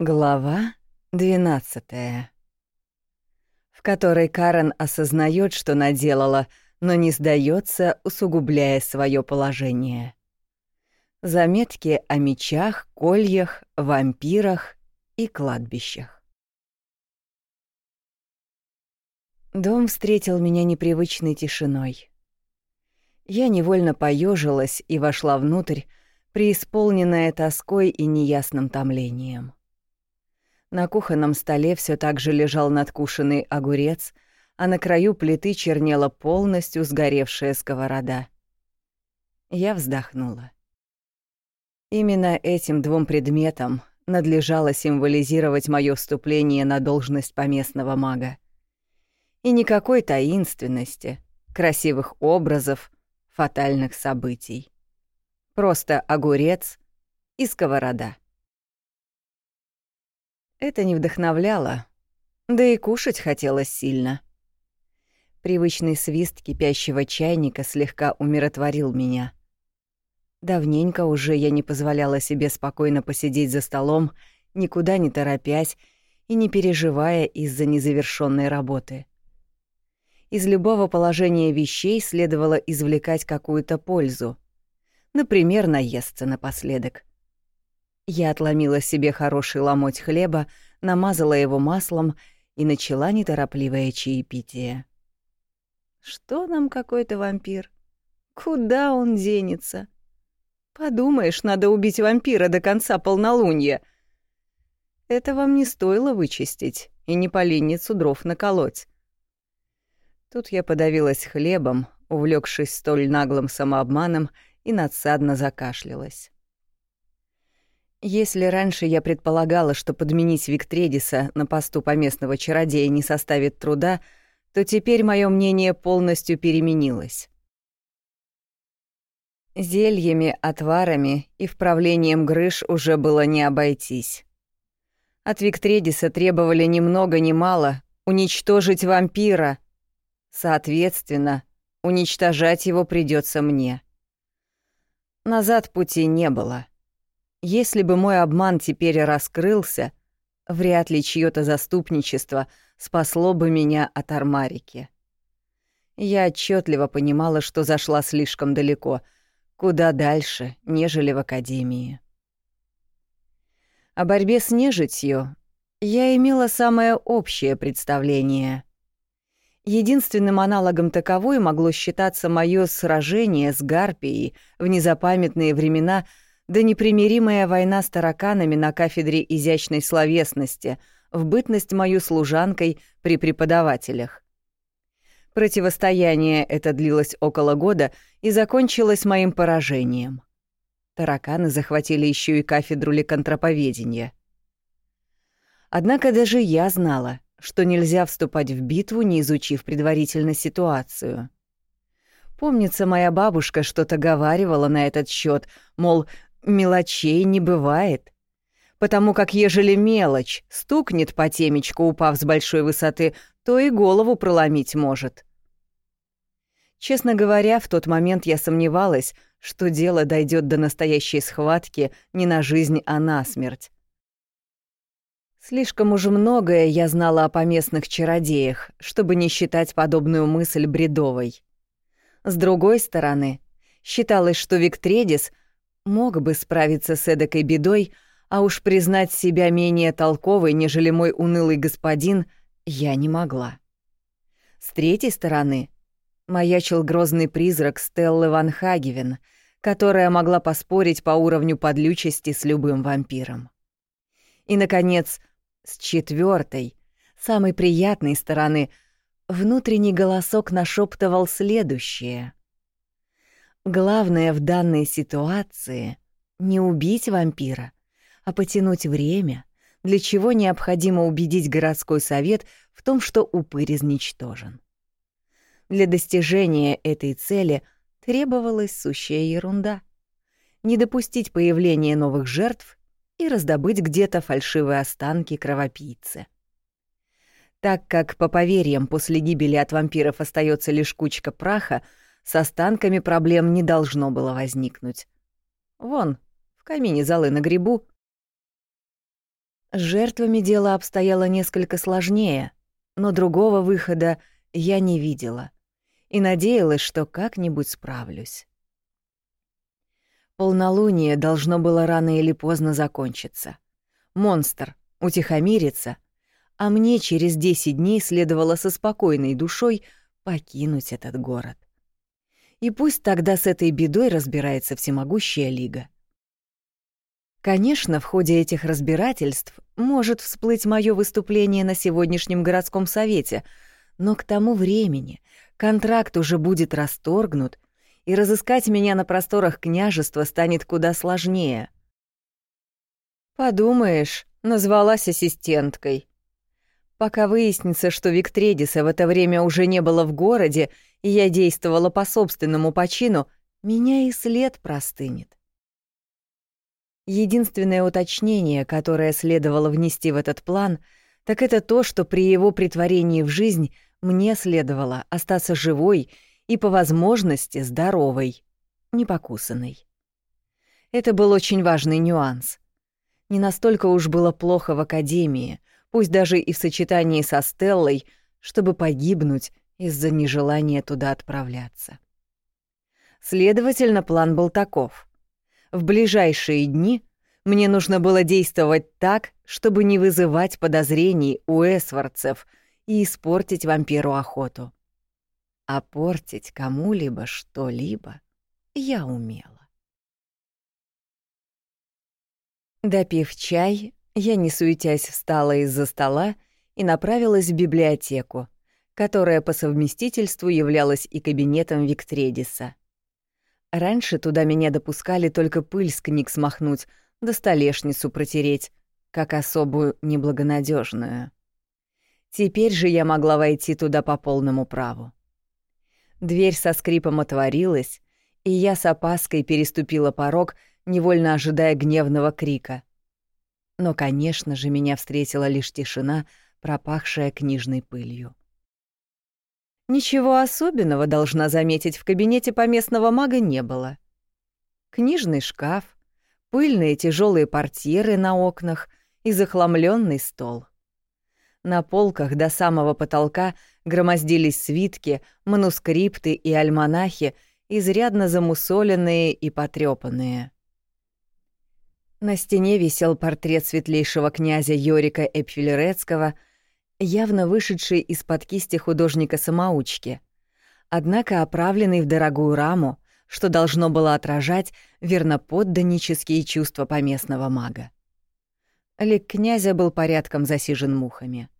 Глава 12 в которой Карен осознает, что наделала, но не сдается, усугубляя свое положение. Заметки о мечах, кольях, вампирах и кладбищах. Дом встретил меня непривычной тишиной. Я невольно поежилась и вошла внутрь, преисполненная тоской и неясным томлением. На кухонном столе все так же лежал надкушенный огурец, а на краю плиты чернела полностью сгоревшая сковорода. Я вздохнула. Именно этим двум предметам надлежало символизировать мое вступление на должность поместного мага. И никакой таинственности, красивых образов, фатальных событий. Просто огурец и сковорода. Это не вдохновляло, да и кушать хотелось сильно. Привычный свист кипящего чайника слегка умиротворил меня. Давненько уже я не позволяла себе спокойно посидеть за столом, никуда не торопясь и не переживая из-за незавершенной работы. Из любого положения вещей следовало извлекать какую-то пользу. Например, наесться напоследок — я отломила себе хороший ломоть хлеба, намазала его маслом и начала неторопливое чаепитие. Что нам какой-то вампир? Куда он денется? Подумаешь, надо убить вампира до конца полнолуния. Это вам не стоило вычистить и не поленницу дров наколоть. Тут я подавилась хлебом, увлекшись столь наглым самообманом, и надсадно закашлялась. Если раньше я предполагала, что подменить Виктредиса на посту поместного чародея не составит труда, то теперь мое мнение полностью переменилось. Зельями, отварами и вправлением грыж уже было не обойтись. От Виктредиса требовали ни много ни мало уничтожить вампира. Соответственно, уничтожать его придется мне. Назад пути не было. Если бы мой обман теперь раскрылся, вряд ли чьё-то заступничество спасло бы меня от армарики. Я отчетливо понимала, что зашла слишком далеко, куда дальше, нежели в академии. О борьбе с нежитью я имела самое общее представление. Единственным аналогом таковой могло считаться моё сражение с Гарпией в незапамятные времена — да непримиримая война с тараканами на кафедре изящной словесности, в бытность мою служанкой при преподавателях. Противостояние это длилось около года и закончилось моим поражением. Тараканы захватили еще и кафедру ликантроповедения. Однако даже я знала, что нельзя вступать в битву, не изучив предварительно ситуацию. Помнится, моя бабушка что-то говаривала на этот счет, мол, Мелочей не бывает. Потому как ежели мелочь стукнет по темечку, упав с большой высоты, то и голову проломить может. Честно говоря, в тот момент я сомневалась, что дело дойдет до настоящей схватки не на жизнь, а на смерть. Слишком уж многое я знала о поместных чародеях, чтобы не считать подобную мысль бредовой. С другой стороны, считалось, что Виктредис — мог бы справиться с эдакой бедой, а уж признать себя менее толковой, нежели мой унылый господин, я не могла. С третьей стороны маячил грозный призрак Стеллы Ван Хагевен, которая могла поспорить по уровню подлючести с любым вампиром. И, наконец, с четвертой, самой приятной стороны, внутренний голосок нашептывал следующее — Главное в данной ситуации — не убить вампира, а потянуть время, для чего необходимо убедить городской совет в том, что упырь изничтожен. Для достижения этой цели требовалась сущая ерунда — не допустить появления новых жертв и раздобыть где-то фальшивые останки кровопийцы. Так как, по поверьям, после гибели от вампиров остается лишь кучка праха — с останками проблем не должно было возникнуть. Вон, в камине золы на грибу. С жертвами дело обстояло несколько сложнее, но другого выхода я не видела и надеялась, что как-нибудь справлюсь. Полнолуние должно было рано или поздно закончиться. Монстр утихомирится, а мне через десять дней следовало со спокойной душой покинуть этот город. И пусть тогда с этой бедой разбирается всемогущая лига. Конечно, в ходе этих разбирательств может всплыть мое выступление на сегодняшнем городском совете, но к тому времени контракт уже будет расторгнут, и разыскать меня на просторах княжества станет куда сложнее. Подумаешь, назвалась ассистенткой. Пока выяснится, что Виктредиса в это время уже не было в городе, и я действовала по собственному почину, меня и след простынет. Единственное уточнение, которое следовало внести в этот план, так это то, что при его притворении в жизнь мне следовало остаться живой и, по возможности, здоровой, непокусанной. Это был очень важный нюанс. Не настолько уж было плохо в академии, пусть даже и в сочетании со Стеллой, чтобы погибнуть из-за нежелания туда отправляться. Следовательно, план был таков — в ближайшие дни мне нужно было действовать так, чтобы не вызывать подозрений у эсвардцев и испортить вампиру охоту. А портить кому-либо что-либо я умела. Допив чай, я, не суетясь, встала из-за стола и направилась в библиотеку, которая по совместительству являлась и кабинетом Виктредиса. Раньше туда меня допускали только пыль с книг смахнуть, да столешницу протереть, как особую неблагонадежную. Теперь же я могла войти туда по полному праву. Дверь со скрипом отворилась, и я с опаской переступила порог, невольно ожидая гневного крика. Но, конечно же, меня встретила лишь тишина, пропахшая книжной пылью. Ничего особенного, должна заметить, в кабинете поместного мага не было. Книжный шкаф, пыльные тяжелые портьеры на окнах и захламленный стол. На полках до самого потолка громоздились свитки, манускрипты и альманахи, изрядно замусоленные и потрепанные. На стене висел портрет светлейшего князя Йорика Эпфилерецкого — явно вышедший из-под кисти художника-самоучки, однако оправленный в дорогую раму, что должно было отражать верноподданнические чувства поместного мага. Лик князя был порядком засижен мухами.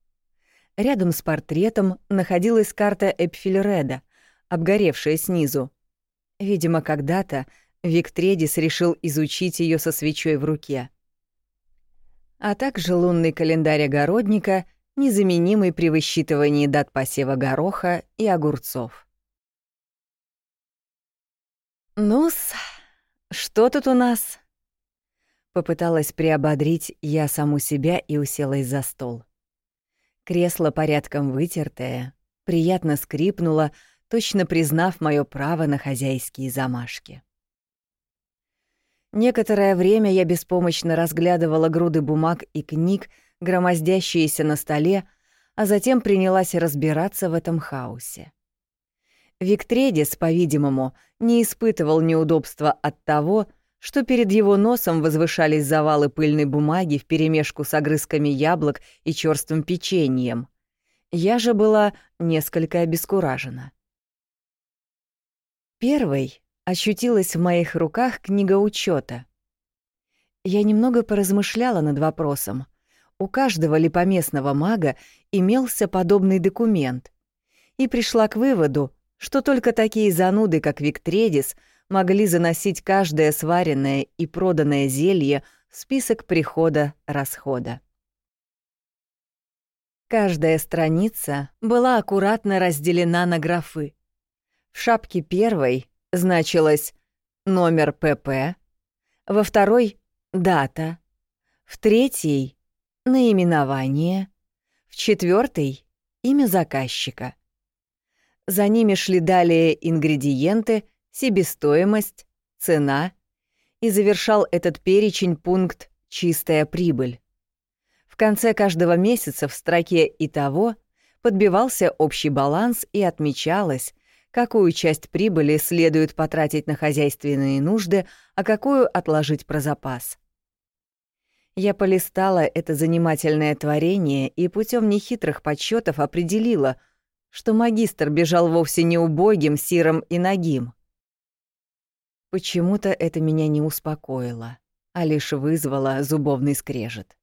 Рядом с портретом находилась карта Эпфильреда, обгоревшая снизу. Видимо, когда-то Виктредис решил изучить ее со свечой в руке. А также лунный календарь огородника незаменимый при высчитывании дат посева гороха и огурцов. «Ну-с, что тут у нас?» Попыталась приободрить я саму себя и уселась за стол. Кресло порядком вытертое, приятно скрипнуло, точно признав моё право на хозяйские замашки. Некоторое время я беспомощно разглядывала груды бумаг и книг, громоздящиеся на столе, а затем принялась разбираться в этом хаосе. Виктредис, по-видимому, не испытывал неудобства от того, что перед его носом возвышались завалы пыльной бумаги вперемешку с огрызками яблок и чёрствым печеньем. Я же была несколько обескуражена. Первой ощутилась в моих руках книга учета. Я немного поразмышляла над вопросом, у каждого липоместного мага имелся подобный документ, и пришла к выводу, что только такие зануды, как Виктредис, могли заносить каждое сваренное и проданное зелье в список прихода-расхода. Каждая страница была аккуратно разделена на графы. В шапке первой значилось номер ПП, во второй — дата, в третьей наименование, в четвертый имя заказчика. За ними шли далее ингредиенты, себестоимость, цена и завершал этот перечень пункт «чистая прибыль». В конце каждого месяца в строке и того подбивался общий баланс и отмечалось, какую часть прибыли следует потратить на хозяйственные нужды, а какую отложить про запас. Я полистала это занимательное творение и путем нехитрых подсчетов определила, что магистр бежал вовсе не убогим, сиром и нагим. Почему-то это меня не успокоило, а лишь вызвало зубовный скрежет.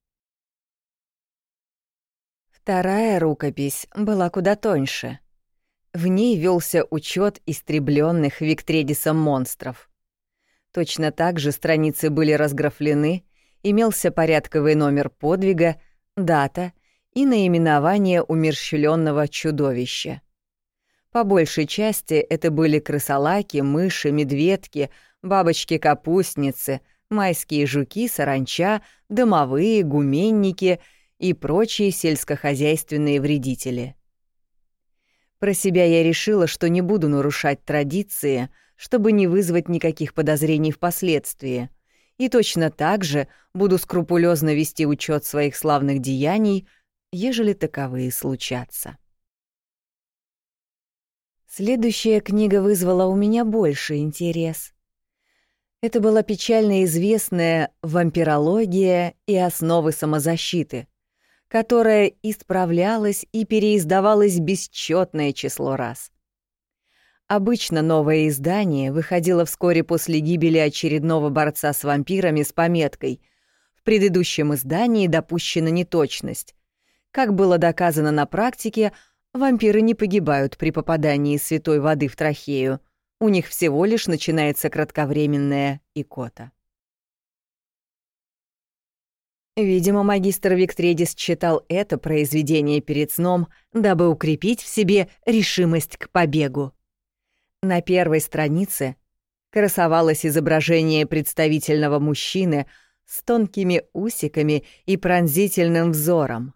Вторая рукопись была куда тоньше. В ней велся учет истребленных Виктредисом монстров. Точно так же страницы были разграфлены, имелся порядковый номер подвига, дата и наименование умерщвленного чудовища. По большей части это были крысолаки, мыши, медведки, бабочки-капустницы, майские жуки, саранча, домовые, гуменники — и прочие сельскохозяйственные вредители. Про себя я решила, что не буду нарушать традиции, чтобы не вызвать никаких подозрений впоследствии, и точно так же буду скрупулезно вести учет своих славных деяний, ежели таковые случатся. Следующая книга вызвала у меня больше интерес. Это была печально известная «Вампирология и основы самозащиты», которая исправлялась и переиздавалась бесчетное число раз. Обычно новое издание выходило вскоре после гибели очередного борца с вампирами с пометкой «В предыдущем издании допущена неточность». Как было доказано на практике, вампиры не погибают при попадании святой воды в трахею. У них всего лишь начинается кратковременная икота. Видимо, магистр Виктредис читал это произведение перед сном, дабы укрепить в себе решимость к побегу. На первой странице красовалось изображение представительного мужчины с тонкими усиками и пронзительным взором.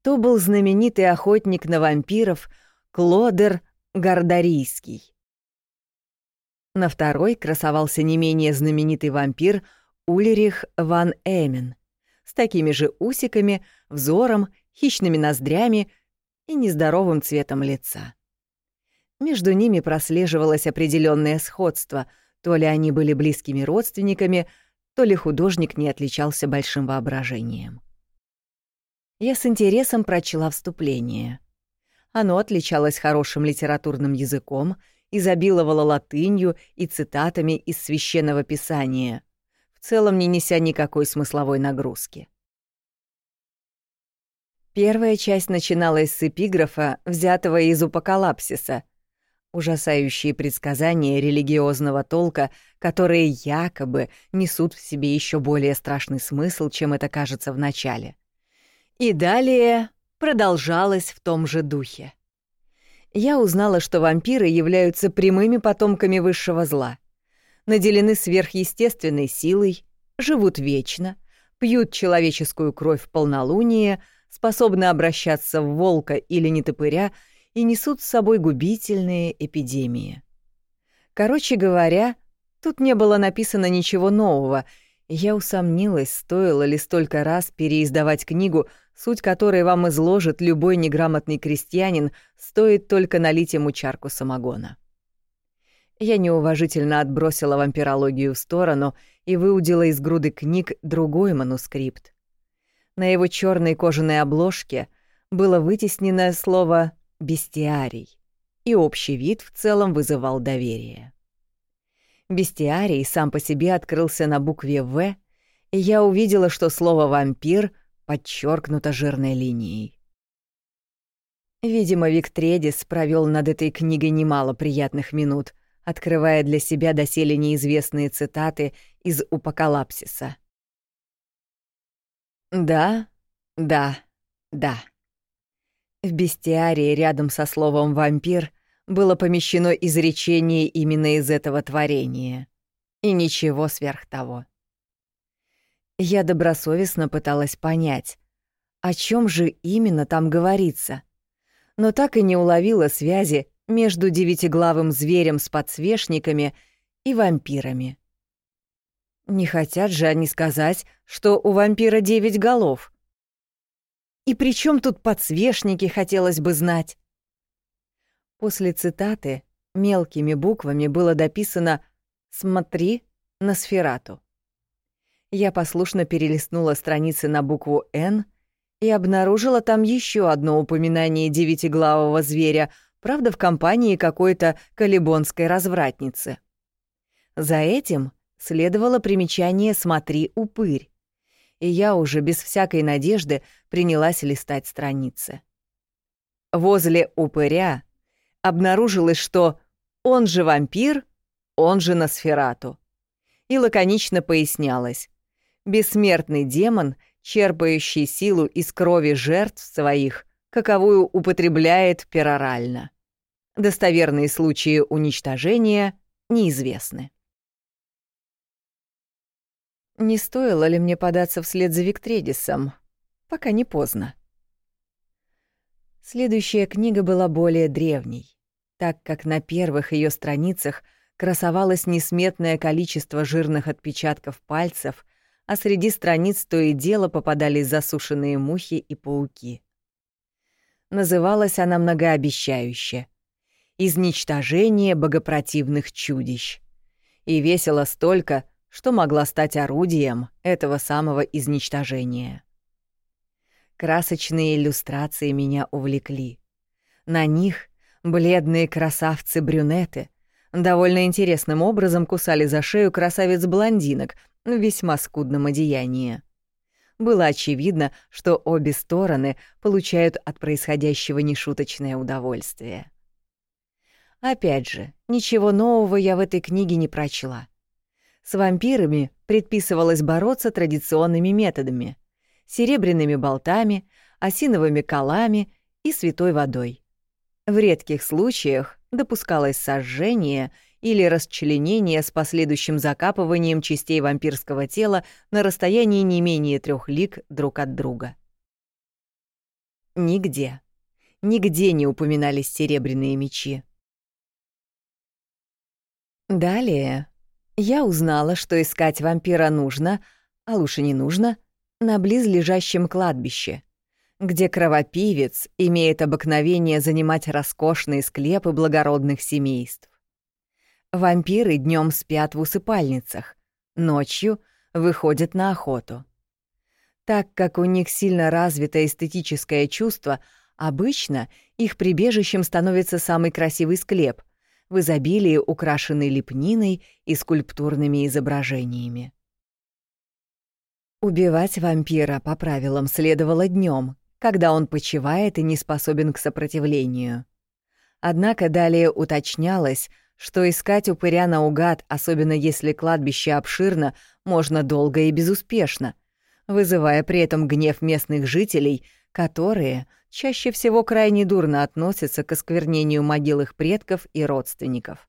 То был знаменитый охотник на вампиров Клодер Гардарийский. На второй красовался не менее знаменитый вампир Ульрих ван Эмен — с такими же усиками, взором, хищными ноздрями и нездоровым цветом лица. Между ними прослеживалось определенное сходство, то ли они были близкими родственниками, то ли художник не отличался большим воображением. Я с интересом прочла вступление. Оно отличалось хорошим литературным языком, изобиловало латынью и цитатами из священного писания — в целом не неся никакой смысловой нагрузки. Первая часть начиналась с эпиграфа, взятого из Упокалапсиса, ужасающие предсказания религиозного толка, которые якобы несут в себе еще более страшный смысл, чем это кажется в начале. И далее продолжалось в том же духе. Я узнала, что вампиры являются прямыми потомками высшего зла — наделены сверхъестественной силой, живут вечно, пьют человеческую кровь в полнолуние, способны обращаться в волка или нетопыря и несут с собой губительные эпидемии. Короче говоря, тут не было написано ничего нового, я усомнилась, стоило ли столько раз переиздавать книгу, суть которой вам изложит любой неграмотный крестьянин, стоит только налить ему чарку самогона. Я неуважительно отбросила вампирологию в сторону и выудила из груды книг другой манускрипт. На его черной кожаной обложке было вытеснено слово «бестиарий», и общий вид в целом вызывал доверие. Бестиарий сам по себе открылся на букве «В», и я увидела, что слово «вампир» подчеркнуто жирной линией. Видимо, Виктредис провел над этой книгой немало приятных минут, открывая для себя доселе неизвестные цитаты из Упокалапсиса. «Да, да, да». В бестиарии рядом со словом «вампир» было помещено изречение именно из этого творения. И ничего сверх того. Я добросовестно пыталась понять, о чем же именно там говорится, но так и не уловила связи между девятиглавым зверем с подсвечниками и вампирами. Не хотят же они сказать, что у вампира девять голов. И при чем тут подсвечники, хотелось бы знать? После цитаты мелкими буквами было дописано «Смотри на сферату». Я послушно перелистнула страницы на букву «Н» и обнаружила там еще одно упоминание девятиглавого зверя, правда, в компании какой-то калибонской развратницы. За этим следовало примечание «Смотри, упырь», и я уже без всякой надежды принялась листать страницы. Возле упыря обнаружилось, что он же вампир, он же Носферату. И лаконично пояснялось. Бессмертный демон, черпающий силу из крови жертв своих, каковую употребляет перорально. Достоверные случаи уничтожения неизвестны. Не стоило ли мне податься вслед за Виктредисом? Пока не поздно. Следующая книга была более древней, так как на первых ее страницах красовалось несметное количество жирных отпечатков пальцев, а среди страниц то и дело попадались засушенные мухи и пауки. Называлась она многообещающе «Изничтожение богопротивных чудищ» и весила столько, что могла стать орудием этого самого изничтожения. Красочные иллюстрации меня увлекли. На них бледные красавцы-брюнеты довольно интересным образом кусали за шею красавиц-блондинок в весьма скудном одеянии. Было очевидно, что обе стороны получают от происходящего нешуточное удовольствие. Опять же, ничего нового я в этой книге не прочла. С вампирами предписывалось бороться традиционными методами — серебряными болтами, осиновыми колами и святой водой. В редких случаях допускалось сожжение или расчленение с последующим закапыванием частей вампирского тела на расстоянии не менее трех лиг друг от друга. Нигде, нигде не упоминались серебряные мечи. Далее я узнала, что искать вампира нужно, а лучше не нужно — на близлежащем кладбище, где кровопивец имеет обыкновение занимать роскошные склепы благородных семейств. Вампиры днем спят в усыпальницах, ночью выходят на охоту. Так как у них сильно развито эстетическое чувство, обычно их прибежищем становится самый красивый склеп, в изобилии украшенный лепниной и скульптурными изображениями. Убивать вампира по правилам следовало днем, когда он почивает и не способен к сопротивлению. Однако далее уточнялось, что искать упыря наугад, особенно если кладбище обширно, можно долго и безуспешно, вызывая при этом гнев местных жителей, которые чаще всего крайне дурно относятся к осквернению могил их предков и родственников.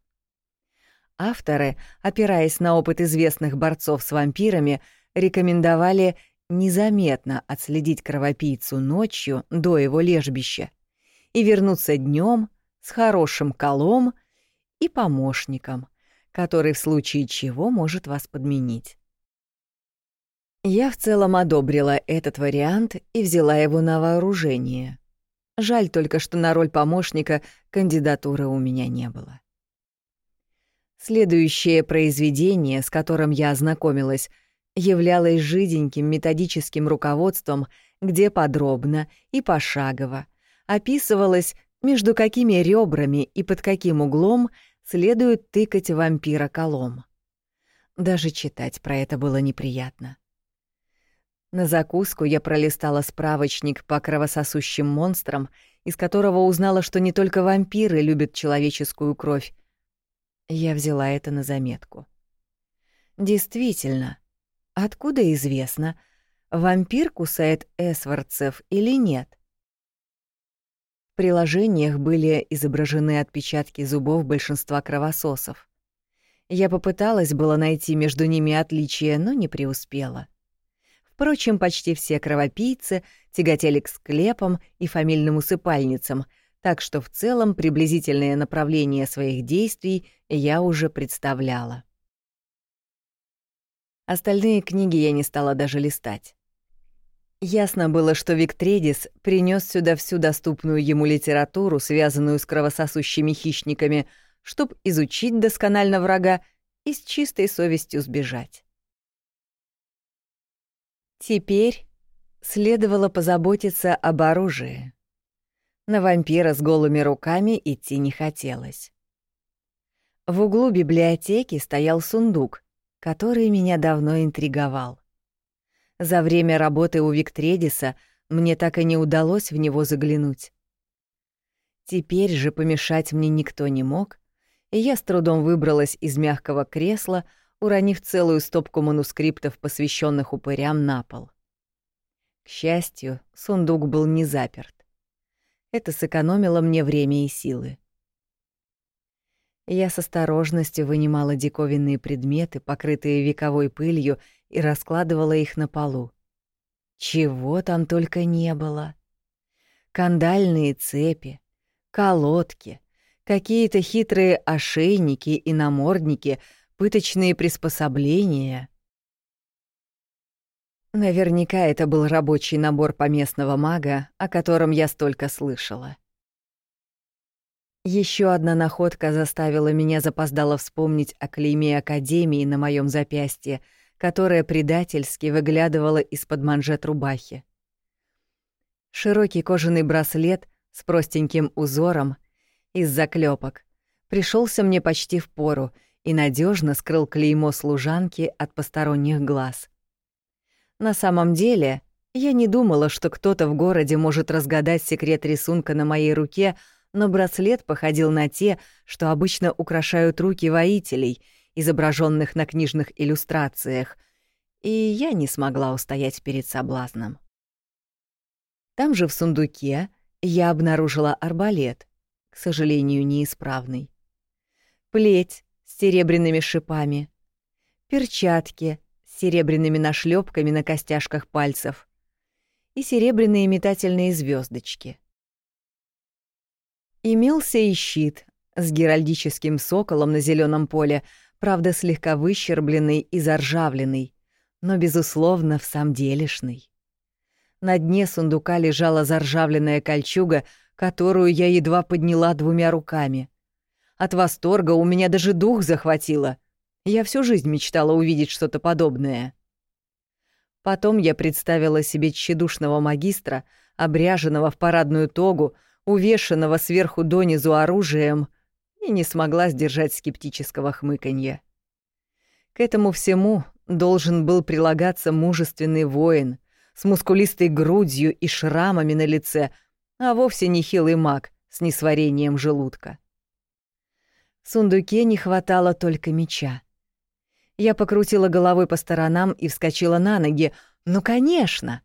Авторы, опираясь на опыт известных борцов с вампирами, рекомендовали незаметно отследить кровопийцу ночью до его лежбища и вернуться днем с хорошим колом и помощником, который в случае чего может вас подменить. Я в целом одобрила этот вариант и взяла его на вооружение. Жаль только, что на роль помощника кандидатуры у меня не было. Следующее произведение, с которым я ознакомилась — являлась жиденьким методическим руководством, где подробно и пошагово описывалось, между какими ребрами и под каким углом следует тыкать вампира колом. Даже читать про это было неприятно. На закуску я пролистала справочник по кровососущим монстрам, из которого узнала, что не только вампиры любят человеческую кровь. Я взяла это на заметку. Действительно, Откуда известно, вампир кусает эсвардцев или нет? Приложениях были изображены отпечатки зубов большинства кровососов. Я попыталась было найти между ними отличия, но не преуспела. Впрочем, почти все кровопийцы тяготели к склепам и фамильным усыпальницам, так что в целом приблизительное направление своих действий я уже представляла. Остальные книги я не стала даже листать. Ясно было, что Виктредис принес сюда всю доступную ему литературу, связанную с кровососущими хищниками, чтобы изучить досконально врага и с чистой совестью сбежать. Теперь следовало позаботиться об оружии. На вампира с голыми руками идти не хотелось. В углу библиотеки стоял сундук, который меня давно интриговал. За время работы у Виктредиса мне так и не удалось в него заглянуть. Теперь же помешать мне никто не мог, и я с трудом выбралась из мягкого кресла, уронив целую стопку манускриптов, посвященных упырям, на пол. К счастью, сундук был не заперт. Это сэкономило мне время и силы. Я с осторожностью вынимала диковинные предметы, покрытые вековой пылью, и раскладывала их на полу. Чего там только не было. Кандальные цепи, колодки, какие-то хитрые ошейники и намордники, пыточные приспособления. Наверняка это был рабочий набор поместного мага, о котором я столько слышала. Еще одна находка заставила меня запоздало вспомнить о клейме Академии на моем запястье, которое предательски выглядывало из-под манжет рубахи. Широкий кожаный браслет с простеньким узором из заклепок пришелся мне почти в пору и надежно скрыл клеймо служанки от посторонних глаз. На самом деле, я не думала, что кто-то в городе может разгадать секрет рисунка на моей руке — но браслет походил на те, что обычно украшают руки воителей, изображенных на книжных иллюстрациях, и я не смогла устоять перед соблазном. Там же в сундуке я обнаружила арбалет, к сожалению, неисправный. Плеть с серебряными шипами, перчатки с серебряными нашлепками на костяшках пальцев и серебряные метательные звездочки — Имелся и щит с геральдическим соколом на зеленом поле, правда, слегка выщербленный и заржавленный, но, безусловно, в самом делешный. На дне сундука лежала заржавленная кольчуга, которую я едва подняла двумя руками. От восторга у меня даже дух захватило. Я всю жизнь мечтала увидеть что-то подобное. Потом я представила себе тщедушного магистра, обряженного в парадную тогу, увешанного сверху донизу оружием, и не смогла сдержать скептического хмыканья. К этому всему должен был прилагаться мужественный воин с мускулистой грудью и шрамами на лице, а вовсе не хилый маг с несварением желудка. В сундуке не хватало только меча. Я покрутила головой по сторонам и вскочила на ноги. «Ну, конечно!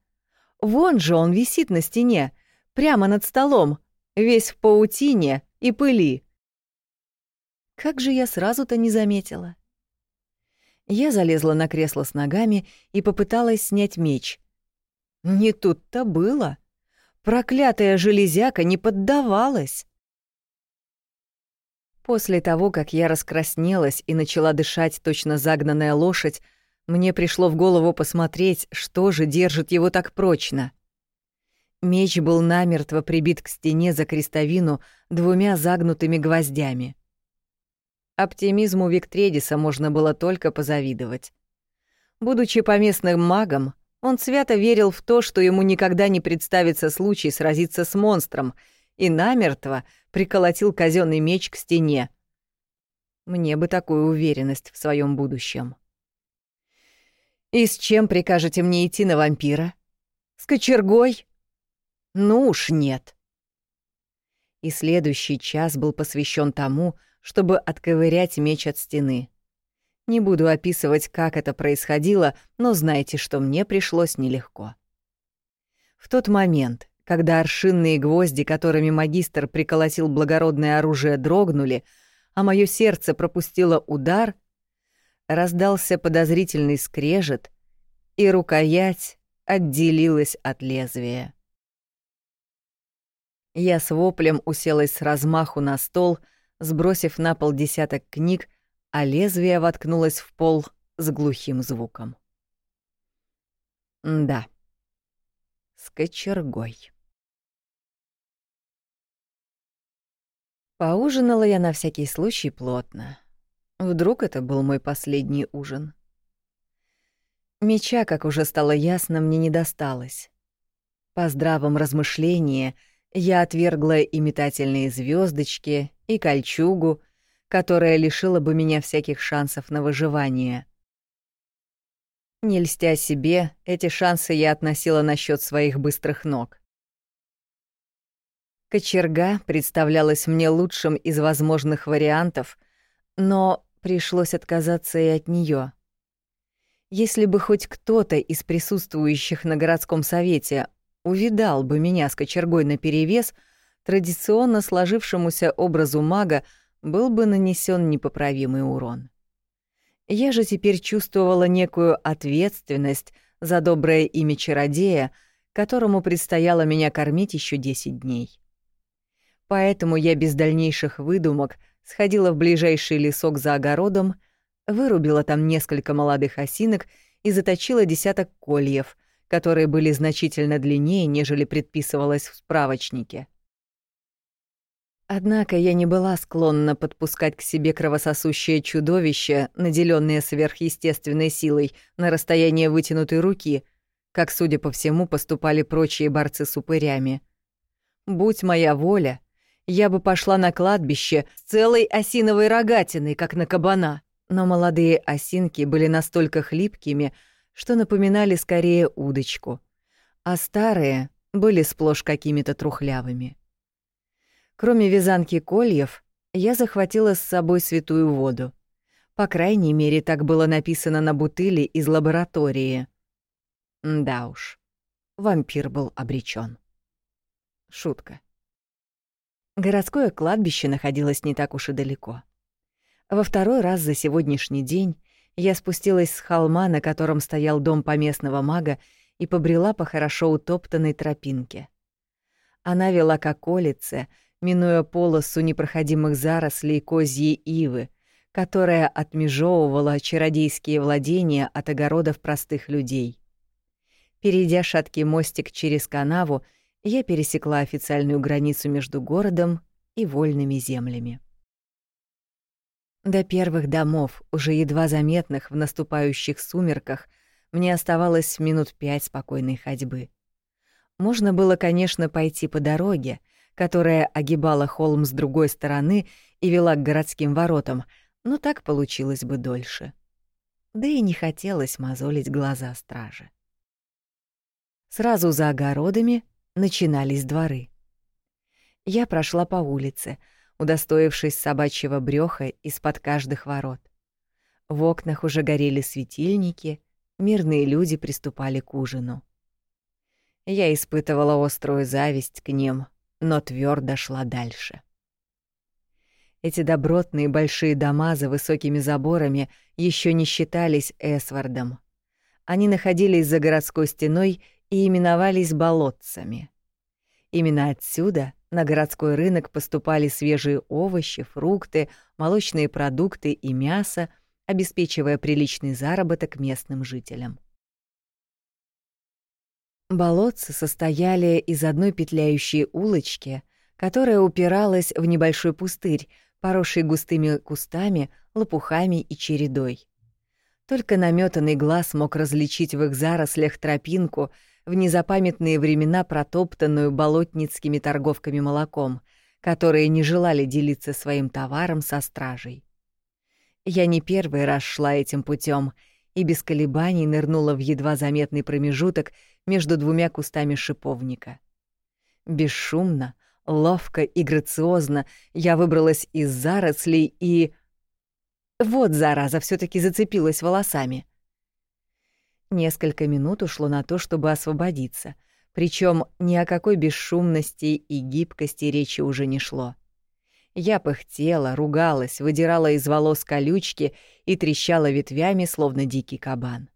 Вон же он висит на стене, прямо над столом, весь в паутине и пыли. Как же я сразу-то не заметила? Я залезла на кресло с ногами и попыталась снять меч. Не тут-то было. Проклятая железяка не поддавалась. После того, как я раскраснелась и начала дышать точно загнанная лошадь, мне пришло в голову посмотреть, что же держит его так прочно — Меч был намертво прибит к стене за крестовину двумя загнутыми гвоздями. Оптимизму Виктредиса можно было только позавидовать. Будучи поместным магом, он свято верил в то, что ему никогда не представится случай сразиться с монстром, и намертво приколотил казенный меч к стене. Мне бы такую уверенность в своем будущем. «И с чем прикажете мне идти на вампира? С кочергой?» Ну уж нет. И следующий час был посвящен тому, чтобы отковырять меч от стены. Не буду описывать, как это происходило, но знайте, что мне пришлось нелегко. В тот момент, когда аршинные гвозди, которыми магистр приколотил благородное оружие, дрогнули, а мое сердце пропустило удар, раздался подозрительный скрежет, и рукоять отделилась от лезвия. Я с воплем уселась с размаху на стол, сбросив на пол десяток книг, а лезвие воткнулось в пол с глухим звуком. Да. с кочергой. Поужинала я на всякий случай плотно. Вдруг это был мой последний ужин. Меча, как уже стало ясно, мне не досталось. По здравом размышлении я отвергла и метательные звездочки, и кольчугу, которая лишила бы меня всяких шансов на выживание. Не льстя себе, эти шансы я относила на счет своих быстрых ног. Кочерга представлялась мне лучшим из возможных вариантов, но пришлось отказаться и от нее. Если бы хоть кто-то из присутствующих на городском совете увидал бы меня с кочергой наперевес, традиционно сложившемуся образу мага был бы нанесен непоправимый урон. Я же теперь чувствовала некую ответственность за доброе имя чародея, которому предстояло меня кормить еще 10 дней. Поэтому я без дальнейших выдумок сходила в ближайший лесок за огородом, вырубила там несколько молодых осинок и заточила десяток кольев, которые были значительно длиннее, нежели предписывалось в справочнике. Однако я не была склонна подпускать к себе кровососущее чудовище, наделенное сверхъестественной силой, на расстояние вытянутой руки, как, судя по всему, поступали прочие борцы с упырями. Будь моя воля, я бы пошла на кладбище с целой осиновой рогатиной, как на кабана. Но молодые осинки были настолько хлипкими, что напоминали скорее удочку, а старые были сплошь какими-то трухлявыми. Кроме вязанки кольев, я захватила с собой святую воду. По крайней мере, так было написано на бутыле из лаборатории. Да уж, вампир был обречен. Шутка. Городское кладбище находилось не так уж и далеко. Во второй раз за сегодняшний день я спустилась с холма, на котором стоял дом поместного мага, и побрела по хорошо утоптанной тропинке. Она вела к околице, минуя полосу непроходимых зарослей козьей ивы, которая отмежевывала чародейские владения от огородов простых людей. Перейдя шаткий мостик через канаву, я пересекла официальную границу между городом и вольными землями. До первых домов, уже едва заметных в наступающих сумерках, мне оставалось минут пять спокойной ходьбы. Можно было, конечно, пойти по дороге, которая огибала холм с другой стороны и вела к городским воротам, но так получилось бы дольше. Да и не хотелось мозолить глаза стражи. Сразу за огородами начинались дворы. Я прошла по улице, удостоившись собачьего брёха из-под каждых ворот. В окнах уже горели светильники, мирные люди приступали к ужину. Я испытывала острую зависть к ним, но твёрдо шла дальше. Эти добротные большие дома за высокими заборами ещё не считались Эсвардом. Они находились за городской стеной и именовались болотцами. Именно отсюда на городской рынок поступали свежие овощи, фрукты, молочные продукты и мясо, обеспечивая приличный заработок местным жителям. Болотцы состояли из одной петляющей улочки, которая упиралась в небольшой пустырь, поросший густыми кустами, лопухами и чередой. Только наметанный глаз мог различить в их зарослях тропинку, в незапамятные времена протоптанную болотницкими торговками молоком, которые не желали делиться своим товаром со стражей. Я не первый раз шла этим путем и без колебаний нырнула в едва заметный промежуток между двумя кустами шиповника. Бесшумно, ловко и грациозно я выбралась из зарослей и... Вот зараза все таки зацепилась волосами — Несколько минут ушло на то, чтобы освободиться, причем ни о какой бесшумности и гибкости речи уже не шло. Я пыхтела, ругалась, выдирала из волос колючки и трещала ветвями, словно дикий кабан.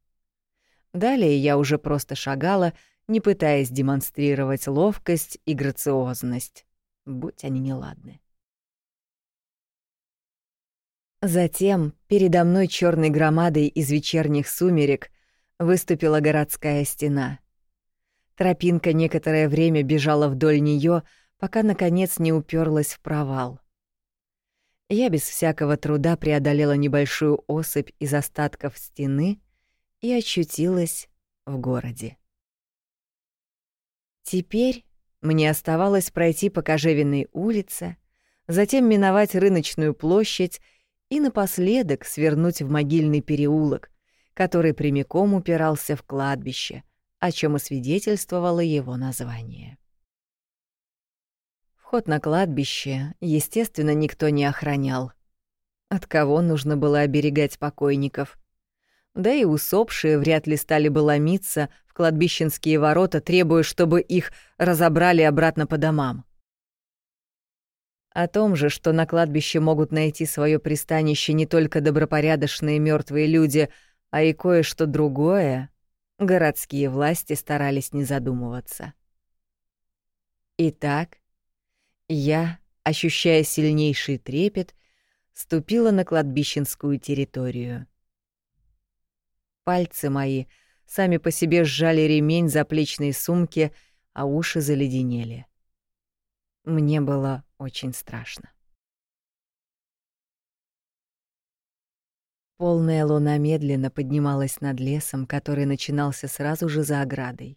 Далее я уже просто шагала, не пытаясь демонстрировать ловкость и грациозность, будь они неладны. Затем передо мной черной громадой из вечерних сумерек выступила городская стена. Тропинка некоторое время бежала вдоль нее, пока, наконец, не уперлась в провал. Я без всякого труда преодолела небольшую осыпь из остатков стены и очутилась в городе. Теперь мне оставалось пройти по Кожевенной улице, затем миновать рыночную площадь и напоследок свернуть в могильный переулок, который прямиком упирался в кладбище, о чем и свидетельствовало его название. Вход на кладбище, естественно, никто не охранял. От кого нужно было оберегать покойников? Да и усопшие вряд ли стали бы ломиться в кладбищенские ворота, требуя, чтобы их разобрали обратно по домам. О том же, что на кладбище могут найти свое пристанище не только добропорядочные мертвые люди, а и кое-что другое, городские власти старались не задумываться. Итак, я, ощущая сильнейший трепет, ступила на кладбищенскую территорию. Пальцы мои сами по себе сжали ремень заплечной сумки, а уши заледенели. Мне было очень страшно. Полная луна медленно поднималась над лесом, который начинался сразу же за оградой.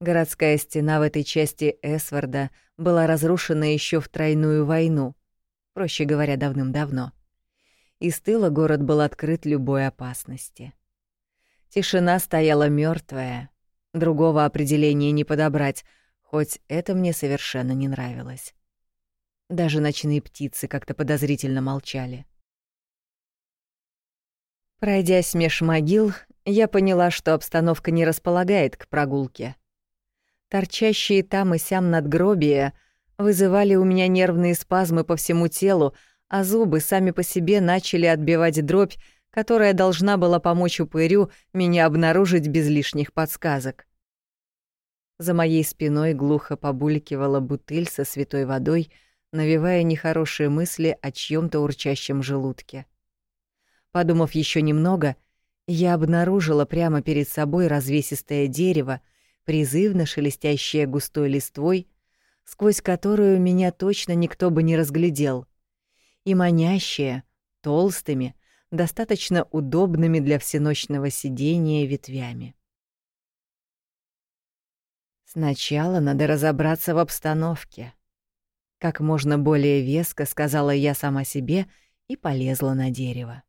Городская стена в этой части Эсварда была разрушена еще в Тройную войну, проще говоря, давным-давно. И с тыла город был открыт любой опасности. Тишина стояла мертвая, другого определения не подобрать, хоть это мне совершенно не нравилось. Даже ночные птицы как-то подозрительно молчали. Пройдясь меж могил, я поняла, что обстановка не располагает к прогулке. Торчащие там и сям надгробия вызывали у меня нервные спазмы по всему телу, а зубы сами по себе начали отбивать дробь, которая должна была помочь упырю меня обнаружить без лишних подсказок. За моей спиной глухо побулькивала бутыль со святой водой, навевая нехорошие мысли о чьем то урчащем желудке. Подумав еще немного, я обнаружила прямо перед собой развесистое дерево, призывно шелестящее густой листвой, сквозь которую меня точно никто бы не разглядел, и манящее, толстыми, достаточно удобными для всеночного сидения ветвями. Сначала надо разобраться в обстановке. Как можно более веско сказала я сама себе и полезла на дерево.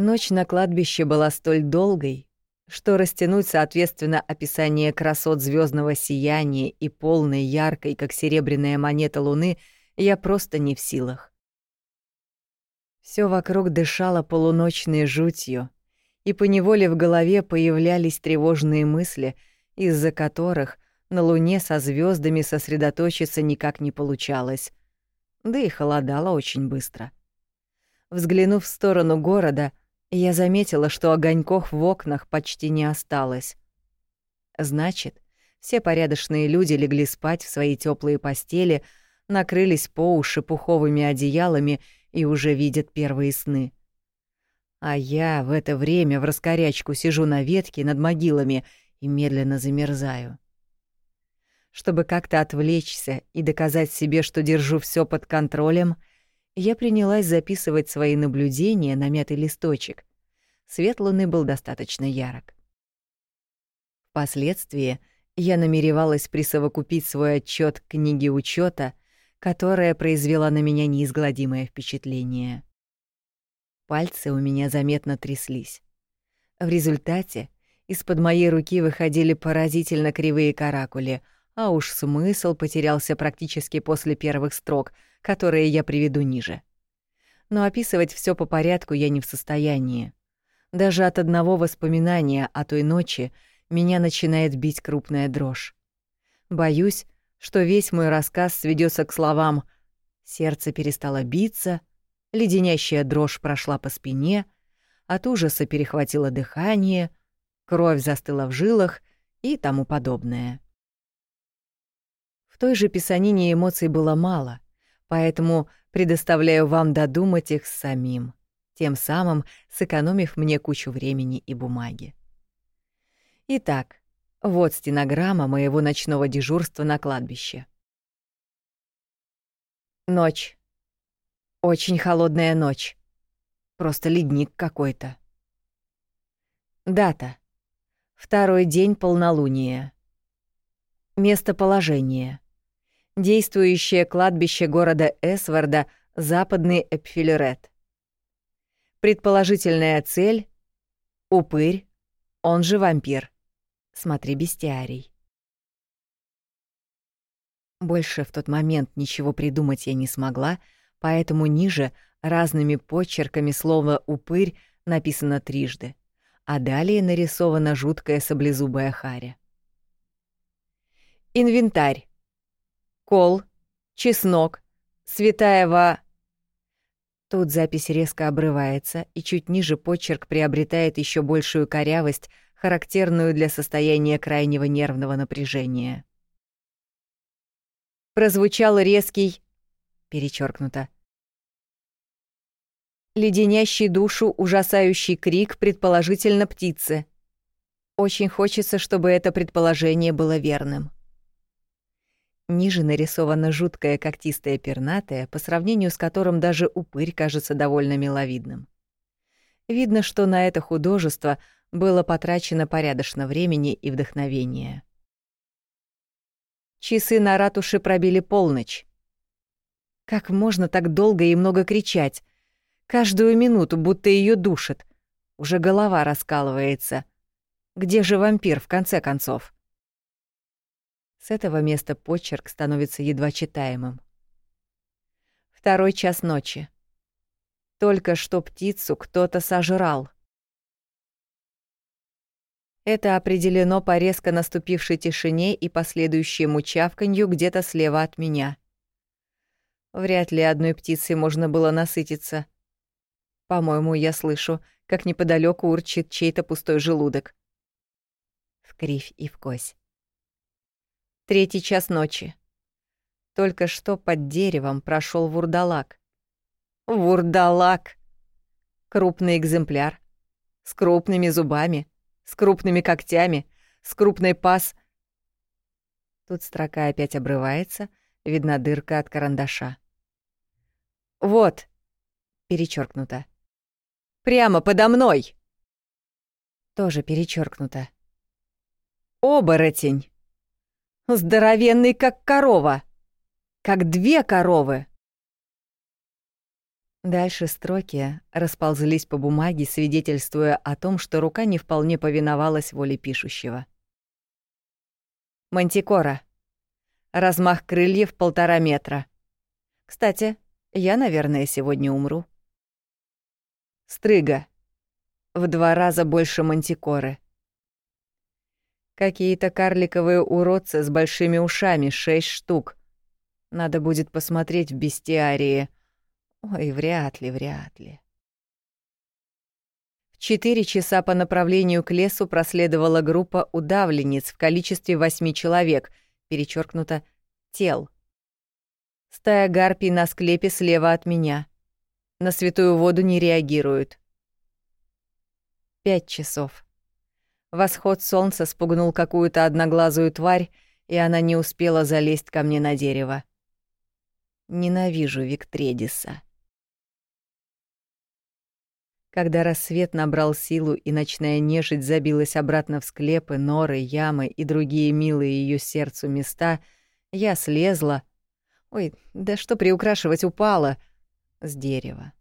Ночь на кладбище была столь долгой, что растянуть, соответственно, описание красот звездного сияния и полной яркой, как серебряная монета луны, я просто не в силах. Все вокруг дышало полуночной жутью, и поневоле в голове появлялись тревожные мысли, из-за которых на луне со звездами сосредоточиться никак не получалось. Да и холодало очень быстро. Взглянув в сторону города, я заметила, что огоньков в окнах почти не осталось. Значит, все порядочные люди легли спать в свои теплые постели, накрылись по уши пуховыми одеялами и уже видят первые сны. А я в это время в раскорячку сижу на ветке над могилами и медленно замерзаю. Чтобы как-то отвлечься и доказать себе, что держу все под контролем — я принялась записывать свои наблюдения на мятый листочек. Свет луны был достаточно ярок. Впоследствии я намеревалась присовокупить свой отчет к книге учета, которая произвела на меня неизгладимое впечатление. Пальцы у меня заметно тряслись. В результате из-под моей руки выходили поразительно кривые каракули, а уж смысл потерялся практически после первых строк — которые я приведу ниже. Но описывать все по порядку я не в состоянии. Даже от одного воспоминания о той ночи меня начинает бить крупная дрожь. Боюсь, что весь мой рассказ сведется к словам «сердце перестало биться», леденящая дрожь прошла по спине, от ужаса перехватило дыхание, кровь застыла в жилах и тому подобное. В той же писанине эмоций было мало — поэтому предоставляю вам додумать их самим, тем самым сэкономив мне кучу времени и бумаги. Итак, вот стенограмма моего ночного дежурства на кладбище. Ночь. Очень холодная ночь. Просто ледник какой-то. Дата. Второй день полнолуния. Местоположение. Действующее кладбище города Эсварда, западный Эпфилерет. Предположительная цель — упырь, он же вампир. Смотри бестиарий. Больше в тот момент ничего придумать я не смогла, поэтому ниже разными почерками слово «упырь» написано трижды, а далее нарисована жуткая саблезубая харя. Инвентарь. Кол, чеснок, святая во... Тут запись резко обрывается, и чуть ниже почерк приобретает еще большую корявость, характерную для состояния крайнего нервного напряжения. Прозвучал резкий... Перечеркнуто. Леденящий душу ужасающий крик, предположительно, птицы. Очень хочется, чтобы это предположение было верным. Ниже нарисована жуткая когтистая пернатая, по сравнению с которым даже упырь кажется довольно миловидным. Видно, что на это художество было потрачено порядочно времени и вдохновения. Часы на ратуше пробили полночь. Как можно так долго и много кричать? Каждую минуту будто ее душит. Уже голова раскалывается. Где же вампир, в конце концов? С этого места почерк становится едва читаемым. Второй час ночи. Только что птицу кто-то сожрал. Это определено по резко наступившей тишине и последующему чавканью где-то слева от меня. Вряд ли одной птицей можно было насытиться. По-моему, я слышу, как неподалеку урчит чей-то пустой желудок. В кривь и в кось. Третий час ночи. Только что под деревом прошел вурдалак. Вурдалак! Крупный экземпляр. С крупными зубами, с крупными когтями, с крупной пас... Тут строка опять обрывается, видна дырка от карандаша. «Вот», — перечеркнуто. «Прямо подо мной!» Тоже перечеркнуто. «Оборотень!» Здоровенный, как корова. Как две коровы. Дальше строки расползлись по бумаге, свидетельствуя о том, что рука не вполне повиновалась воле пишущего. Мантикора. Размах крыльев полтора метра. Кстати, я, наверное, сегодня умру. Стрыга. В два раза больше мантикоры. Какие-то карликовые уродцы с большими ушами, шесть штук. Надо будет посмотреть в бестиарии. Ой, вряд ли, вряд ли. В четыре часа по направлению к лесу проследовала группа удавленниц в количестве восьми человек, перечеркнуто «тел». Стая гарпий на склепе слева от меня. На святую воду не реагируют. Пять часов. Восход солнца спугнул какую-то одноглазую тварь, и она не успела залезть ко мне на дерево. Ненавижу Виктредиса. Когда рассвет набрал силу и ночная нежить забилась обратно в склепы, норы, ямы и другие милые ее сердцу места, я слезла. Ой, да что приукрашивать, упала с дерева.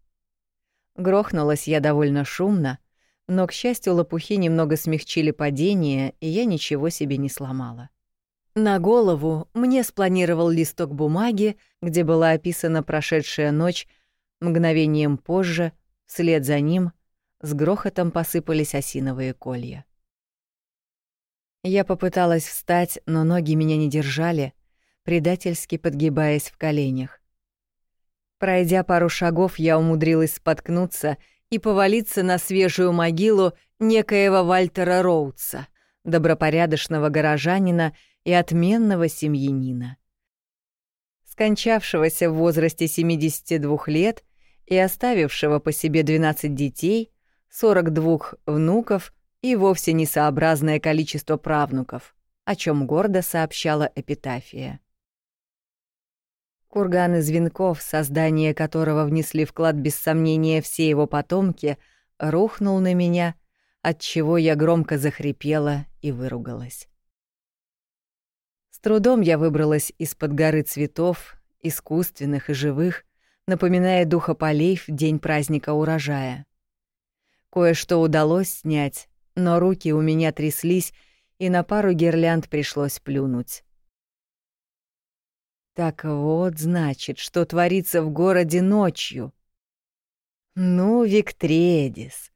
Грохнулась я довольно шумно, но, к счастью, лопухи немного смягчили падение, и я ничего себе не сломала. На голову мне спланировал листок бумаги, где была описана прошедшая ночь. Мгновением позже, вслед за ним, с грохотом посыпались осиновые колья. Я попыталась встать, но ноги меня не держали, предательски подгибаясь в коленях. Пройдя пару шагов, я умудрилась споткнуться — и повалиться на свежую могилу некоего Вальтера Роудса, добропорядочного горожанина и отменного семьянина. Скончавшегося в возрасте 72 лет и оставившего по себе 12 детей, 42 внуков и вовсе несообразное количество правнуков, о чем гордо сообщала эпитафия. Курган из венков, создание которого внесли в клад без сомнения все его потомки, рухнул на меня, отчего я громко захрипела и выругалась. С трудом я выбралась из-под горы цветов, искусственных и живых, напоминая духа полей в день праздника урожая. Кое-что удалось снять, но руки у меня тряслись, и на пару гирлянд пришлось плюнуть. Так вот, значит, что творится в городе ночью. Ну, Виктредис,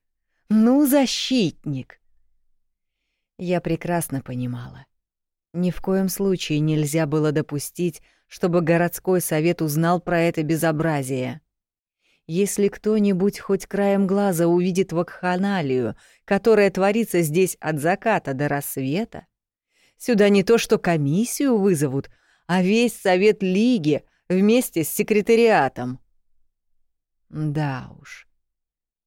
ну, защитник. Я прекрасно понимала. Ни в коем случае нельзя было допустить, чтобы городской совет узнал про это безобразие. Если кто-нибудь хоть краем глаза увидит вакханалию, которая творится здесь от заката до рассвета, сюда не то что комиссию вызовут, а весь совет лиги вместе с секретариатом. Да уж.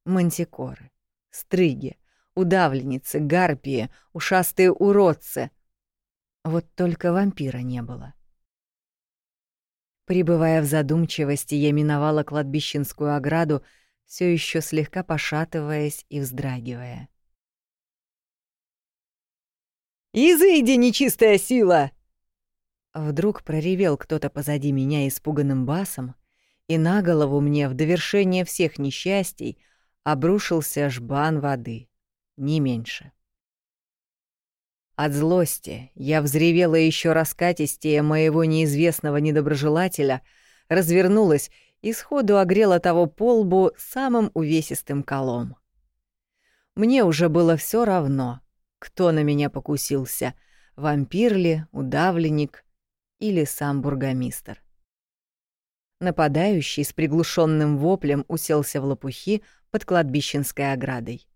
Мантикоры, стрыги, удавленницы, гарпии, ушастые уродцы. Вот только вампира не было. Прибывая в задумчивости, я миновала кладбищенскую ограду, все еще слегка пошатываясь и вздрагивая. «Изыди, нечистая сила!» Вдруг проревел кто-то позади меня испуганным басом, и на голову мне в довершение всех несчастий обрушился жбан воды, не меньше. От злости я взревела еще раскатистее моего неизвестного недоброжелателя, развернулась и сходу огрела того полбу самым увесистым колом. Мне уже было все равно, кто на меня покусился — вампир ли, удавленник или сам бургомистр. Нападающий с приглушенным воплем уселся в лопухи под кладбищенской оградой.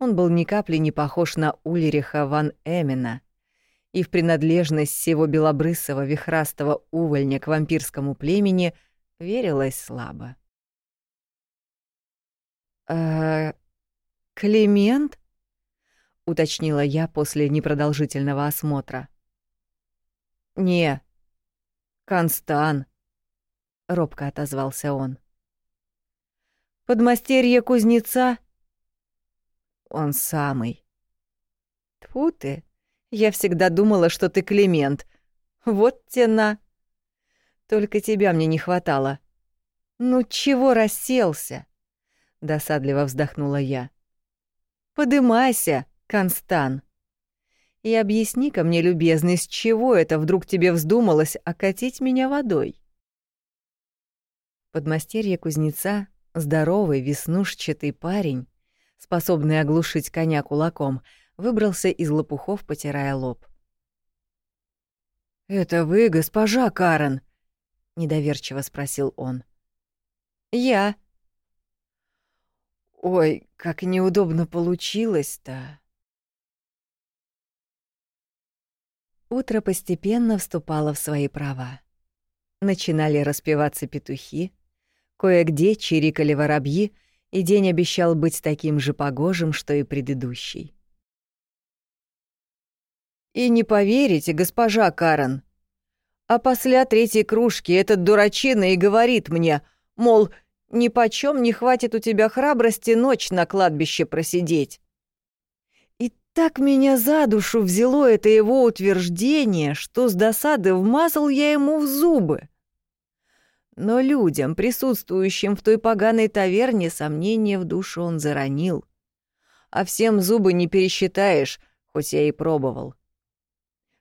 Он был ни капли не похож на Ульриха ван Эмина, и в принадлежность всего белобрысого вихрастого увольня к вампирскому племени верилось слабо. «Э, Климент?» — уточнила я после непродолжительного осмотра. «Не, Констан», — робко отозвался он. «Подмастерье кузнеца?» Он самый. Тьфу ты, я всегда думала, что ты Климент. Вот тена. Только тебя мне не хватало. Ну чего расселся? Досадливо вздохнула я. Подымайся, Констан. И объясни-ка мне, любезный, с чего это вдруг тебе вздумалось окатить меня водой? Подмастерье кузнеца, здоровый, веснушчатый парень, способный оглушить коня кулаком, выбрался из лопухов, потирая лоб. «Это вы, госпожа Карен?» — недоверчиво спросил он. «Я». «Ой, как неудобно получилось-то!» Утро постепенно вступало в свои права. Начинали распеваться петухи, кое-где чирикали воробьи, и день обещал быть таким же погожим, что и предыдущий. «И не поверите, госпожа Карен, а после третьей кружки этот дурачина и говорит мне, мол, ни почем не хватит у тебя храбрости ночь на кладбище просидеть. Так меня за душу взяло это его утверждение, что с досады вмазал я ему в зубы. Но людям, присутствующим в той поганой таверне, сомнения в душу он заронил. А всем зубы не пересчитаешь, хоть я и пробовал.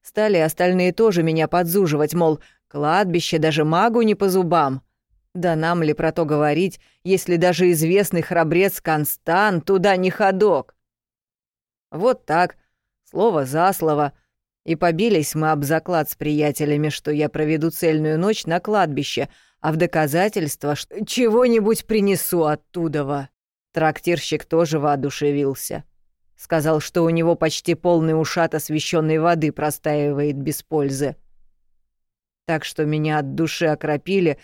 Стали остальные тоже меня подзуживать, мол, кладбище даже магу не по зубам. Да нам ли про то говорить, если даже известный храбрец Констан туда не ходок? Вот так, слово за слово — и побились мы об заклад с приятелями, что я проведу цельную ночь на кладбище, а в доказательство что чего-нибудь принесу оттуда. Трактирщик тоже воодушевился. Сказал, что у него почти полный ушат освещенной воды простаивает без пользы. Так что меня от души окропили,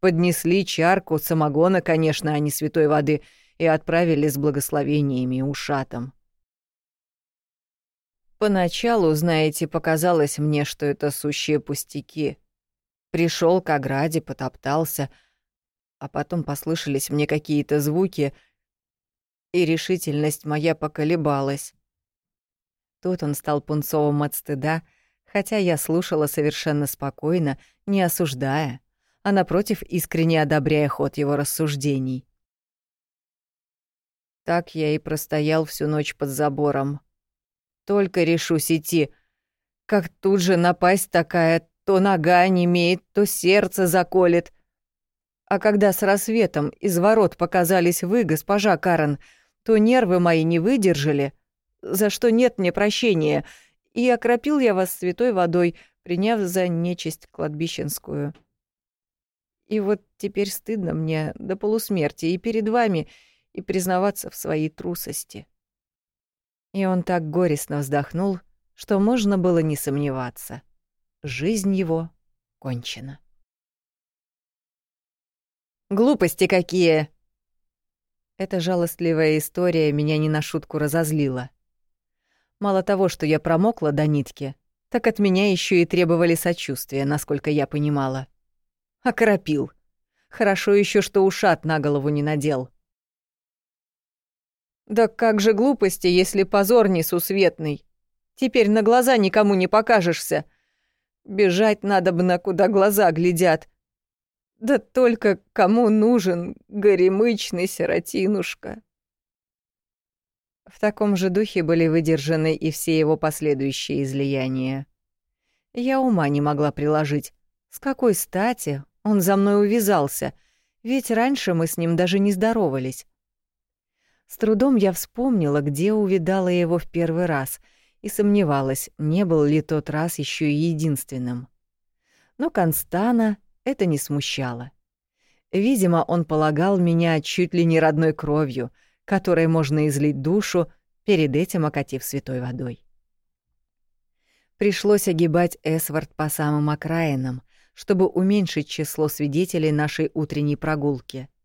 поднесли чарку самогона, конечно, а не святой воды, и отправили с благословениями ушатом. Поначалу, знаете, показалось мне, что это сущие пустяки. Пришел к ограде, потоптался, а потом послышались мне какие-то звуки, и решительность моя поколебалась. Тут он стал пунцовым от стыда, хотя я слушала совершенно спокойно, не осуждая, а напротив искренне одобряя ход его рассуждений. Так я и простоял всю ночь под забором. Только решусь идти, как тут же напасть такая, то нога не имеет, то сердце заколет. А когда с рассветом из ворот показались вы, госпожа Карен, то нервы мои не выдержали, за что нет мне прощения, и окропил я вас святой водой, приняв за нечисть кладбищенскую. И вот теперь стыдно мне до полусмерти и перед вами, и признаваться в своей трусости. И он так горестно вздохнул, что можно было не сомневаться. Жизнь его кончена. «Глупости какие!» Эта жалостливая история меня не на шутку разозлила. Мало того, что я промокла до нитки, так от меня еще и требовали сочувствия, насколько я понимала. Окропил. Хорошо еще, что ушат на голову не надел. Да как же глупости, если позор несусветный. Теперь на глаза никому не покажешься. Бежать надо бы на куда глаза глядят. Да только кому нужен горемычный сиротинушка? В таком же духе были выдержаны и все его последующие излияния. Я ума не могла приложить. С какой стати он за мной увязался? Ведь раньше мы с ним даже не здоровались. С трудом я вспомнила, где увидала его в первый раз, и сомневалась, не был ли тот раз еще и единственным. Но Констана это не смущало. Видимо, он полагал меня чуть ли не родной кровью, которой можно излить душу, перед этим окатив святой водой. Пришлось огибать Эсвард по самым окраинам, чтобы уменьшить число свидетелей нашей утренней прогулки —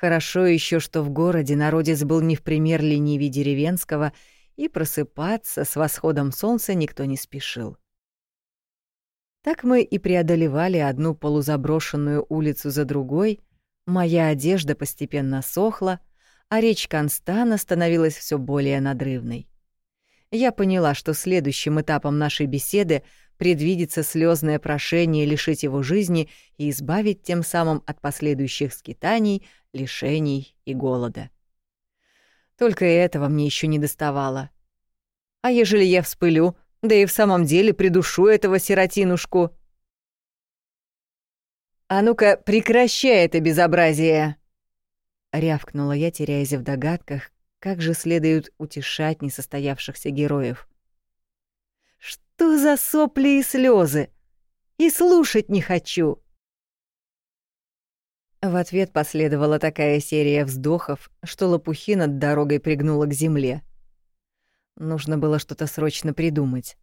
Хорошо еще, что в городе народец был не в пример ленивее деревенского, и просыпаться с восходом солнца никто не спешил. Так мы и преодолевали одну полузаброшенную улицу за другой, моя одежда постепенно сохла, а речь Констана становилась все более надрывной. Я поняла, что следующим этапом нашей беседы предвидится слезное прошение лишить его жизни и избавить тем самым от последующих скитаний, лишений и голода. Только этого мне еще не доставало. А ежели я вспылю, да и в самом деле придушу этого сиротинушку? «А ну-ка, прекращай это безобразие!» Рявкнула я, теряясь в догадках, как же следует утешать несостоявшихся героев. Что за сопли и слезы? И слушать не хочу. В ответ последовала такая серия вздохов, что лопухи над дорогой пригнула к земле. Нужно было что-то срочно придумать.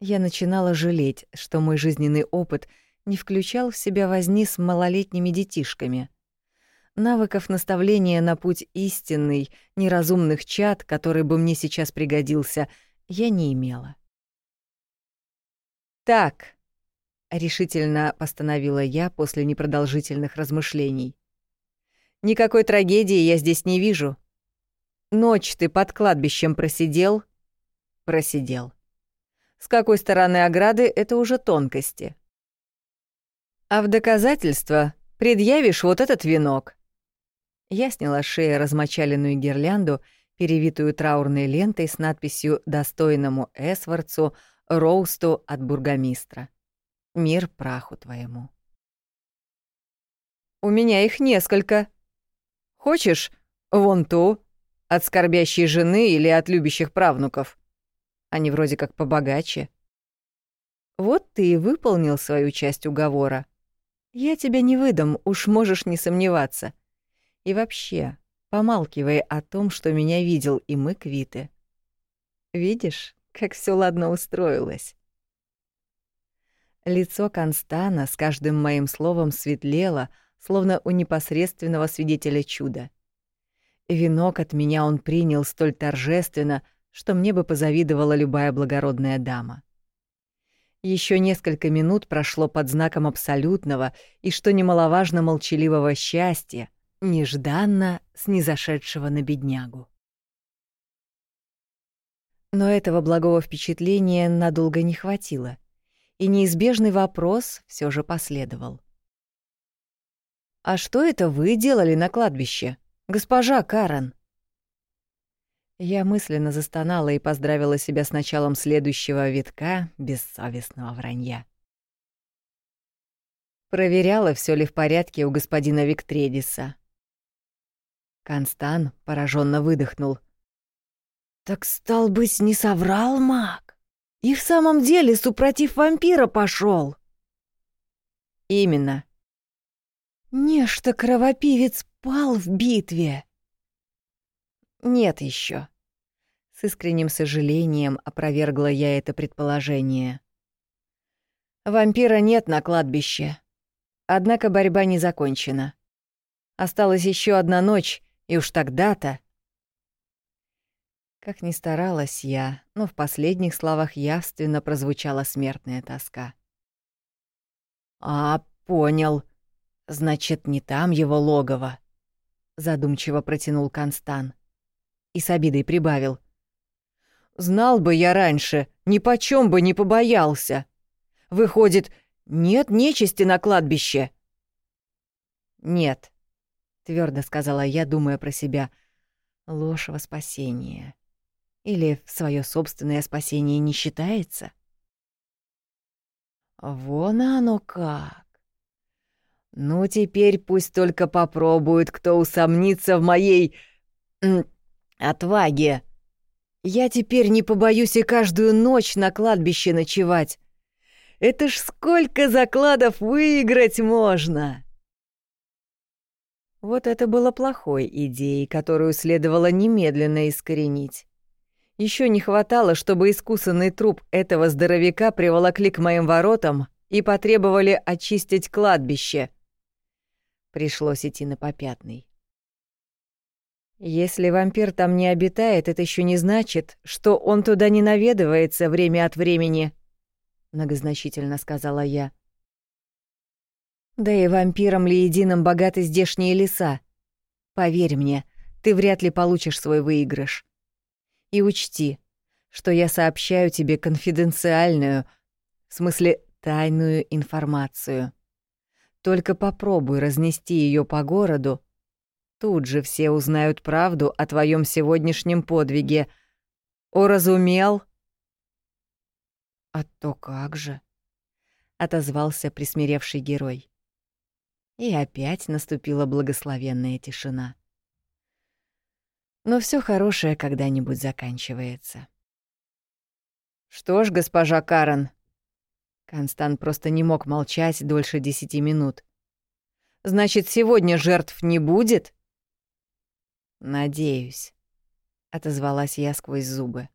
Я начинала жалеть, что мой жизненный опыт не включал в себя возни с малолетними детишками. Навыков наставления на путь истинный, неразумных чад, который бы мне сейчас пригодился, я не имела. «Так», — решительно постановила я после непродолжительных размышлений. «Никакой трагедии я здесь не вижу. Ночь ты под кладбищем просидел?» «Просидел. С какой стороны ограды — это уже тонкости. А в доказательство предъявишь вот этот венок». Я сняла с размочаленную гирлянду, перевитую траурной лентой с надписью «Достойному Эсвардцу роусту от бургомистра. Мир праху твоему. У меня их несколько. Хочешь, вон ту, от скорбящей жены или от любящих правнуков? Они вроде как побогаче. Вот ты и выполнил свою часть уговора. Я тебя не выдам, уж можешь не сомневаться. И вообще, помалкивай о том, что меня видел, и мы квиты. Видишь? как все ладно устроилось. Лицо Констана с каждым моим словом светлело, словно у непосредственного свидетеля чуда. Венок от меня он принял столь торжественно, что мне бы позавидовала любая благородная дама. Еще несколько минут прошло под знаком абсолютного и, что немаловажно, молчаливого счастья, нежданно снизошедшего на беднягу. Но этого благого впечатления надолго не хватило, и неизбежный вопрос все же последовал. «А что это вы делали на кладбище, госпожа Карен?» Я мысленно застонала и поздравила себя с началом следующего витка бессовестного вранья. Проверяла, все ли в порядке у господина Виктредиса. Констан пораженно выдохнул. «Так, стал быть, не соврал маг? И в самом деле супротив вампира пошел. «Именно». «Нечто кровопивец пал в битве». «Нет еще. С искренним сожалением опровергла я это предположение. Вампира нет на кладбище. Однако борьба не закончена. Осталась еще одна ночь, и уж тогда-то... Как ни старалась я, но в последних словах явственно прозвучала смертная тоска. «А, понял. Значит, не там его логово», — задумчиво протянул Констан. И с обидой прибавил. «Знал бы я раньше, ни почем бы не побоялся. Выходит, нет нечисти на кладбище?» «Нет», твердо сказала я, думая про себя. Ложь во спасение. Или свое собственное спасение не считается? Вон оно как. Ну, теперь пусть только попробует, кто усомнится в моей... отваге. Я теперь не побоюсь и каждую ночь на кладбище ночевать. Это ж сколько закладов выиграть можно!» Вот это было плохой идеей, которую следовало немедленно искоренить. Еще не хватало, чтобы искусанный труп этого здоровяка приволокли к моим воротам и потребовали очистить кладбище. Пришлось идти на попятный. Если вампир там не обитает, это еще не значит, что он туда не наведывается время от времени, многозначительно сказала я. Да и вампирам ли единым богаты здешние леса? Поверь мне, ты вряд ли получишь свой выигрыш. И учти, что я сообщаю тебе конфиденциальную, в смысле тайную информацию. Только попробуй разнести ее по городу, тут же все узнают правду о твоем сегодняшнем подвиге. Уразумел? А то как же? отозвался присмиревший герой. И опять наступила благословенная тишина. Но все хорошее когда-нибудь заканчивается. «Что ж, госпожа Карен...» Констант просто не мог молчать дольше десяти минут. «Значит, сегодня жертв не будет?» «Надеюсь», — отозвалась я сквозь зубы.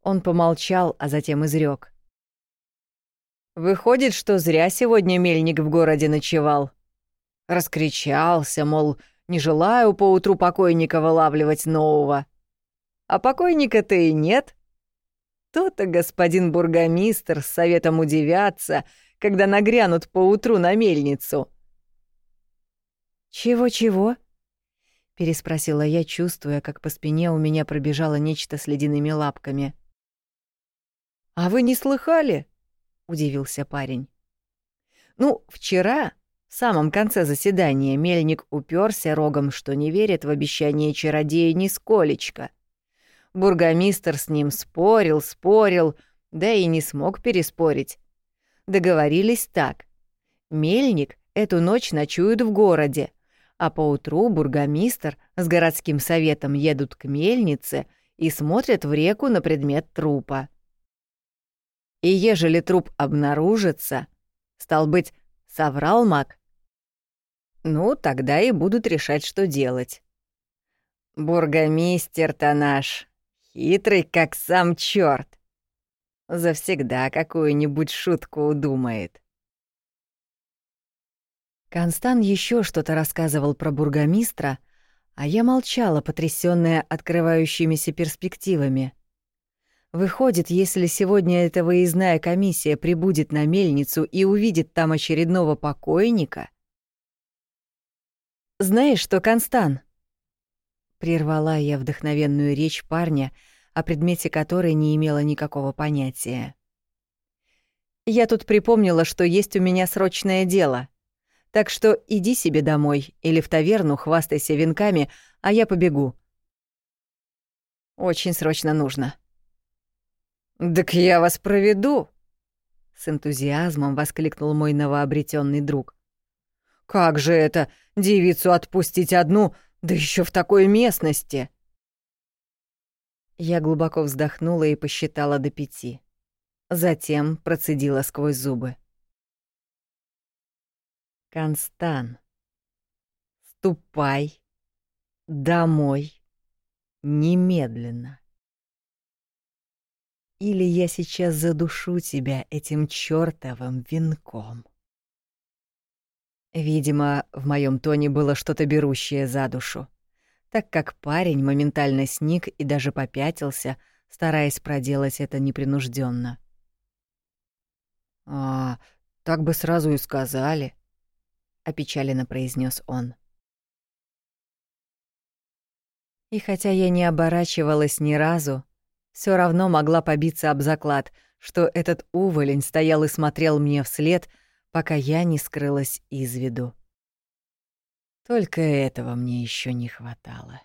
Он помолчал, а затем изрек: Выходит, что зря сегодня мельник в городе ночевал. Раскричался, мол, не желаю поутру покойника вылавливать нового. А покойника-то и нет. То-то господин бургомистр с советом удивятся, когда нагрянут поутру на мельницу. «Чего-чего?» — переспросила я, чувствуя, как по спине у меня пробежало нечто с ледяными лапками. «А вы не слыхали?» удивился парень. Ну, вчера, в самом конце заседания, мельник уперся рогом, что не верит в обещание чародея нисколечко. Бургомистр с ним спорил, спорил, да и не смог переспорить. Договорились так. Мельник эту ночь ночует в городе, а поутру бургомистр с городским советом едут к мельнице и смотрят в реку на предмет трупа. И ежели труп обнаружится, стал быть, соврал маг, ну, тогда и будут решать, что делать. Бургомистер-то наш, хитрый, как сам чёрт. Завсегда какую-нибудь шутку удумает. Констан еще что-то рассказывал про бургомистра, А я молчала, потрясённая открывающимися перспективами. Выходит, если сегодня эта выездная комиссия прибудет на мельницу и увидит там очередного покойника... «Знаешь что, Констан?» Прервала я вдохновенную речь парня, о предмете которой не имела никакого понятия. «Я тут припомнила, что есть у меня срочное дело. Так что иди себе домой или в таверну хвастайся венками, а я побегу. Очень срочно нужно». «Так я вас проведу!» С энтузиазмом воскликнул мой новообретенный друг. «Как же это, девицу отпустить одну, да еще в такой местности!» Я глубоко вздохнула и посчитала до пяти. Затем процедила сквозь зубы. «Констан, ступай домой немедленно. Или я сейчас задушу тебя этим чёртовым венком». Видимо, в моем тоне было что-то берущее за душу, так как парень моментально сник и даже попятился, стараясь проделать это непринужденно. «А, так бы сразу и сказали», — опечаленно произнес он. И хотя я не оборачивалась ни разу, все равно могла побиться об заклад, что этот уволень стоял и смотрел мне вслед — пока я не скрылась из виду. Только этого мне еще не хватало.